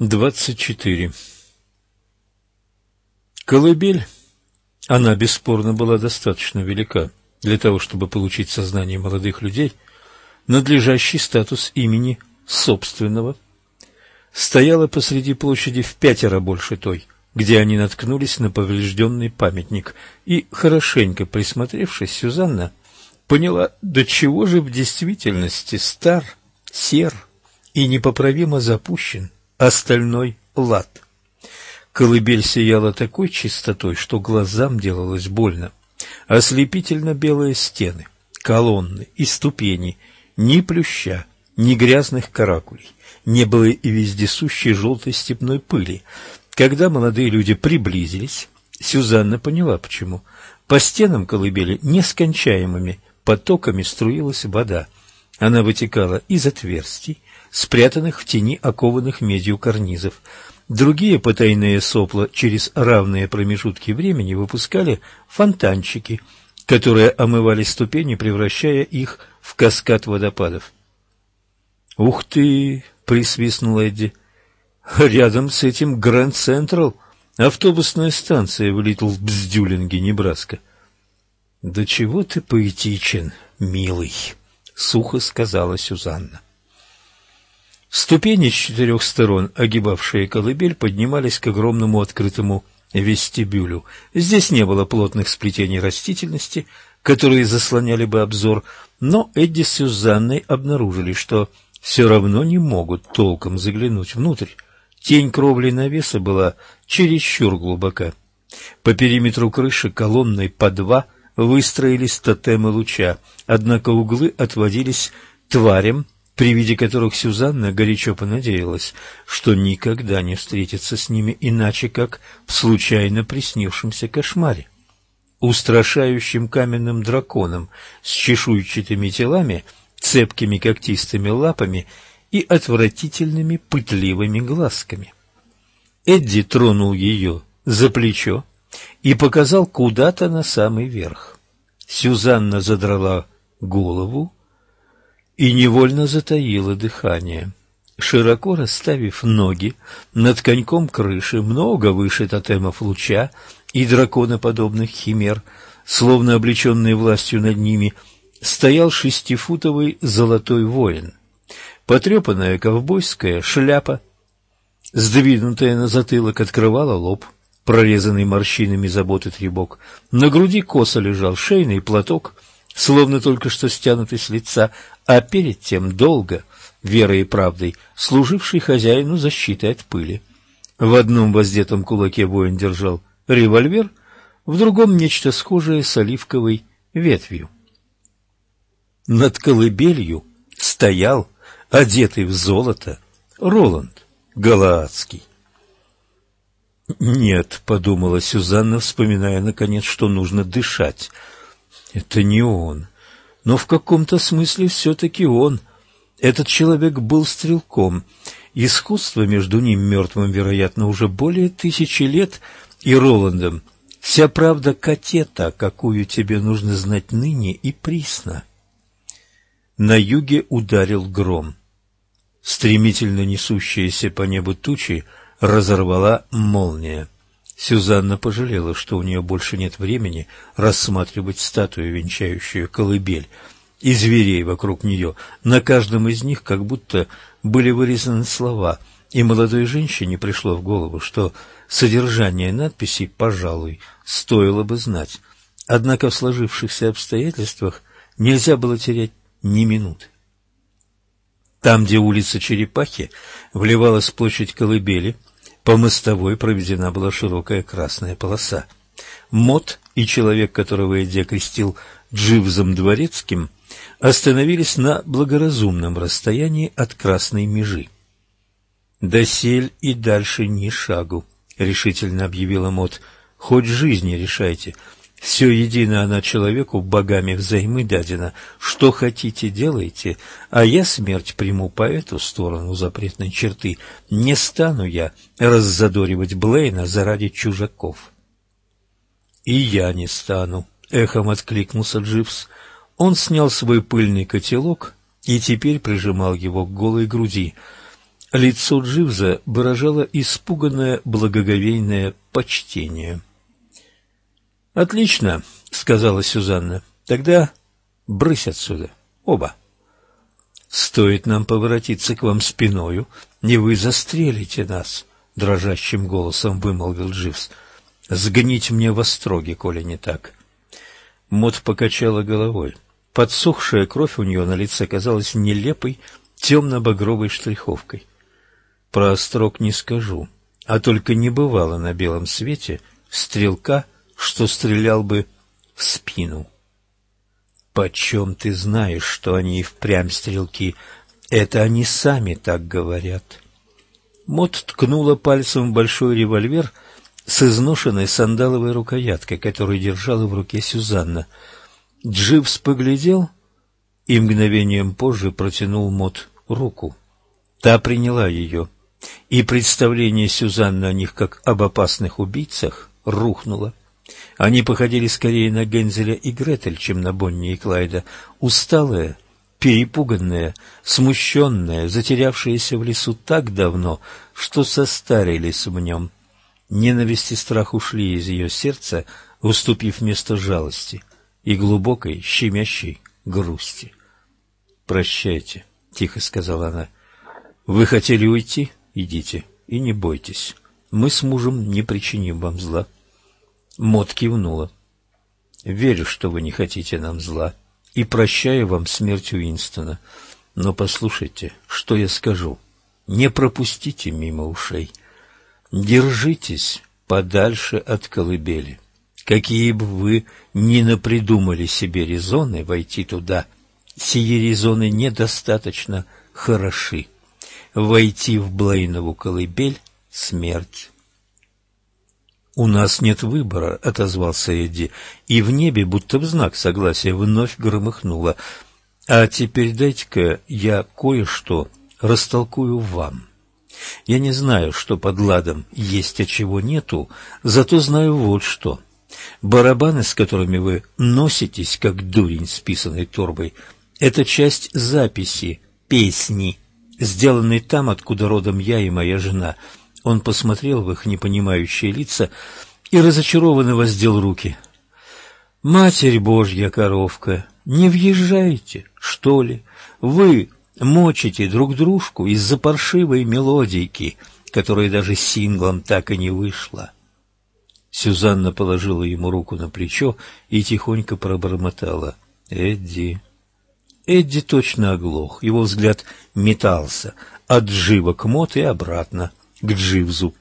24. Колыбель, она бесспорно была достаточно велика для того, чтобы получить сознание молодых людей, надлежащий статус имени собственного, стояла посреди площади в пятеро больше той, где они наткнулись на поврежденный памятник, и, хорошенько присмотревшись, Сюзанна поняла, до чего же в действительности стар, сер и непоправимо запущен – остальной лад. Колыбель сияла такой чистотой, что глазам делалось больно. Ослепительно белые стены, колонны и ступени, ни плюща, ни грязных каракулей, не было и вездесущей желтой степной пыли. Когда молодые люди приблизились, Сюзанна поняла, почему. По стенам колыбели нескончаемыми потоками струилась вода. Она вытекала из отверстий, спрятанных в тени окованных медью карнизов. Другие потайные сопла через равные промежутки времени выпускали фонтанчики, которые омывали ступени, превращая их в каскад водопадов. «Ух ты!» — присвистнул Эдди. «Рядом с этим Гранд Централ, автобусная станция в Литл Бздюлинге, Небраска». «Да чего ты поэтичен, милый!» — сухо сказала Сюзанна. Ступени с четырех сторон, огибавшие колыбель, поднимались к огромному открытому вестибюлю. Здесь не было плотных сплетений растительности, которые заслоняли бы обзор, но Эдди с Сюзанной обнаружили, что все равно не могут толком заглянуть внутрь. Тень кровли навеса была чересчур глубока. По периметру крыши колонной по два выстроились тотемы луча, однако углы отводились тварям, при виде которых Сюзанна горячо понадеялась, что никогда не встретится с ними иначе, как в случайно приснившемся кошмаре. Устрашающим каменным драконом с чешуйчатыми телами, цепкими когтистыми лапами и отвратительными пытливыми глазками. Эдди тронул ее за плечо и показал куда-то на самый верх. Сюзанна задрала голову, и невольно затаила дыхание. Широко расставив ноги над коньком крыши, много выше тотемов луча и драконоподобных химер, словно облеченные властью над ними, стоял шестифутовый золотой воин. Потрепанная ковбойская шляпа, сдвинутая на затылок, открывала лоб, прорезанный морщинами заботы требок. На груди косо лежал шейный платок — словно только что стянутый с лица, а перед тем долго, верой и правдой, служивший хозяину защитой от пыли. В одном воздетом кулаке воин держал револьвер, в другом нечто схожее с оливковой ветвью. Над колыбелью стоял, одетый в золото, Роланд Галаадский. «Нет», — подумала Сюзанна, вспоминая, наконец, что нужно дышать — это не он. Но в каком-то смысле все-таки он. Этот человек был стрелком. Искусство между ним мертвым, вероятно, уже более тысячи лет, и Роландом. Вся правда катета, какую тебе нужно знать ныне и присно. На юге ударил гром. Стремительно несущиеся по небу тучи разорвала молния. Сюзанна пожалела, что у нее больше нет времени рассматривать статую, венчающую колыбель, и зверей вокруг нее. На каждом из них как будто были вырезаны слова, и молодой женщине пришло в голову, что содержание надписей, пожалуй, стоило бы знать. Однако в сложившихся обстоятельствах нельзя было терять ни минуты. Там, где улица Черепахи вливалась в площадь колыбели, по мостовой проведена была широкая красная полоса. Мот и человек, которого Эдди окрестил Дживзом Дворецким, остановились на благоразумном расстоянии от красной межи. «Досель и дальше ни шагу», — решительно объявила Мот. «Хоть жизни решайте. Все едино она человеку богами взаймы дадена. Что хотите, делайте, а я смерть приму по эту сторону запретной черты. Не стану я раззадоривать Блейна заради чужаков. И я не стану, эхом откликнулся Дживс. Он снял свой пыльный котелок и теперь прижимал его к голой груди. Лицо Дживза выражало испуганное благоговейное почтение. «Отлично», — сказала Сюзанна. «Тогда брысь отсюда, оба». «Стоит нам поворотиться к вам спиною, не вы застрелите нас», — дрожащим голосом вымолвил Дживс. «Сгнить мне во строге, коли не так». Мот покачала головой. Подсохшая кровь у нее на лице казалась нелепой темно-багровой штриховкой. Про острог не скажу, а только не бывало на белом свете стрелка, что стрелял бы в спину. Почем ты знаешь, что они и впрямь стрелки? Это они сами так говорят. Мот ткнула пальцем в большой револьвер с изношенной сандаловой рукояткой, которую держала в руке Сюзанна. Дживс поглядел и мгновением позже протянул Мот руку. Та приняла ее и представление Сюзанны о них как об опасных убийцах рухнуло. Они походили скорее на Гензеля и Гретель, чем на Бонни и Клайда, усталые, перепуганные, смущенные, затерявшиеся в лесу так давно, что состарились в нем. Ненависть и страх ушли из ее сердца, уступив место жалости и глубокой, щемящей грусти. «Прощайте», — тихо сказала она. «Вы хотели уйти? идите и не бойтесь. Мы с мужем не причиним вам зла. Мот кивнула. Верю, что вы не хотите нам зла, и прощаю вам смерть Уинстона. Но послушайте, что я скажу. Не пропустите мимо ушей. Держитесь подальше от колыбели. Какие бы вы ни напридумали себе резоны войти туда, сие резоны недостаточно хороши войти в Блейнову колыбель — смерть. «У нас нет выбора», — отозвался Эдди, и в небе, будто в знак согласия, вновь громыхнуло. «А теперь дайте-ка я кое-что растолкую вам. Я не знаю, что под ладом есть, а чего нету, зато знаю вот что. Барабаны, с которыми вы носитесь, как дурень с писаной торбой, — это часть записи, песни, сделанный там, откуда родом я и моя жена. Он посмотрел в их непонимающие лица и разочарованно воздел руки. «Матерь Божья коровка, не въезжайте, что ли? Вы мочите друг дружку из-за паршивой мелодийки, которая даже синглом так и не вышла». Сюзанна положила ему руку на плечо и тихонько пробормотала. «Эдди, Эдди точно оглох, его взгляд метался от Джива к Мот и обратно к Дживзу.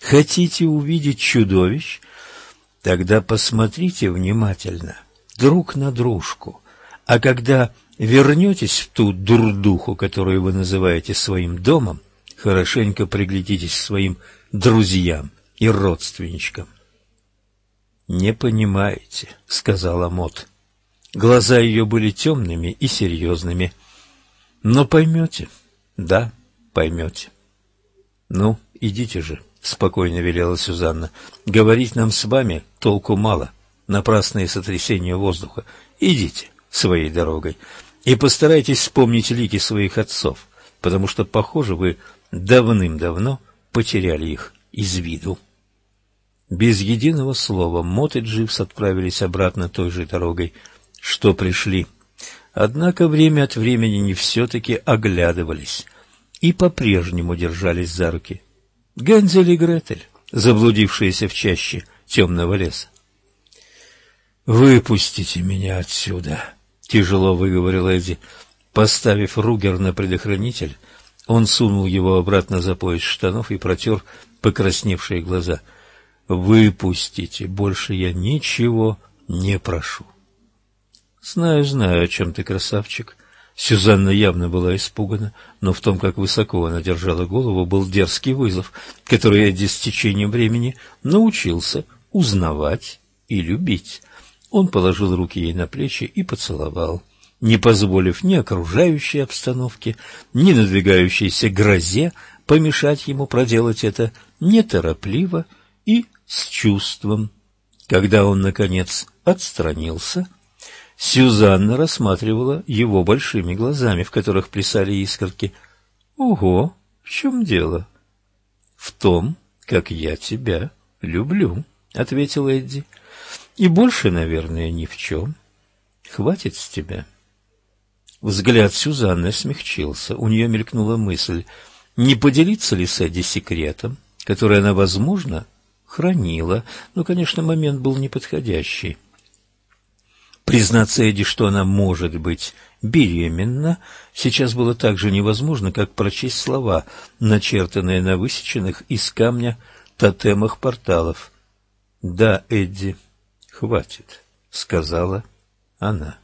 Хотите увидеть чудовищ? Тогда посмотрите внимательно, друг на дружку. А когда вернетесь в ту дурдуху, которую вы называете своим домом, хорошенько приглядитесь своим друзьям и родственничкам. «Не понимаете», — сказала Мот. Глаза ее были темными и серьезными. Но поймете, да, поймете. Ну, идите же, спокойно велела Сюзанна. Говорить нам с вами толку мало, напрасные сотрясения воздуха. Идите своей дорогой и постарайтесь вспомнить лики своих отцов, потому что, похоже, вы давным-давно потеряли их из виду. Без единого слова Мот и Дживс отправились обратно той же дорогой, что пришли. Однако время от времени не все-таки оглядывались и по-прежнему держались за руки. Гензель и Гретель, заблудившиеся в чаще темного леса. «Выпустите меня отсюда!» — тяжело выговорил Эдди. Поставив Ругер на предохранитель, он сунул его обратно за пояс штанов и протер покрасневшие глаза. «Выпустите! Больше я ничего не прошу!» Знаю, знаю, о чем ты, красавчик. Сюзанна явно была испугана, но в том, как высоко она держала голову, был дерзкий вызов, который Эдди с течением времени научился узнавать и любить. Он положил руки ей на плечи и поцеловал, не позволив ни окружающей обстановке, ни надвигающейся грозе помешать ему проделать это неторопливо и с чувством. Когда он, наконец, отстранился, — Сюзанна рассматривала его большими глазами, в которых плясали искорки. «Ого!» В чем дело? В том, как я тебя люблю, ответил Эдди. И больше, наверное, ни в чем. Хватит с тебя. Взгляд Сюзанны смягчился. У нее мелькнула мысль, не поделиться ли с Эдди секретом, который она, возможно, хранила, но, конечно, момент был неподходящий. Признаться Эдди, что она может быть беременна, сейчас было так же невозможно, как прочесть слова, начертанные на высеченных из камня тотемах порталов. «Да, Эдди, хватит», — сказала она.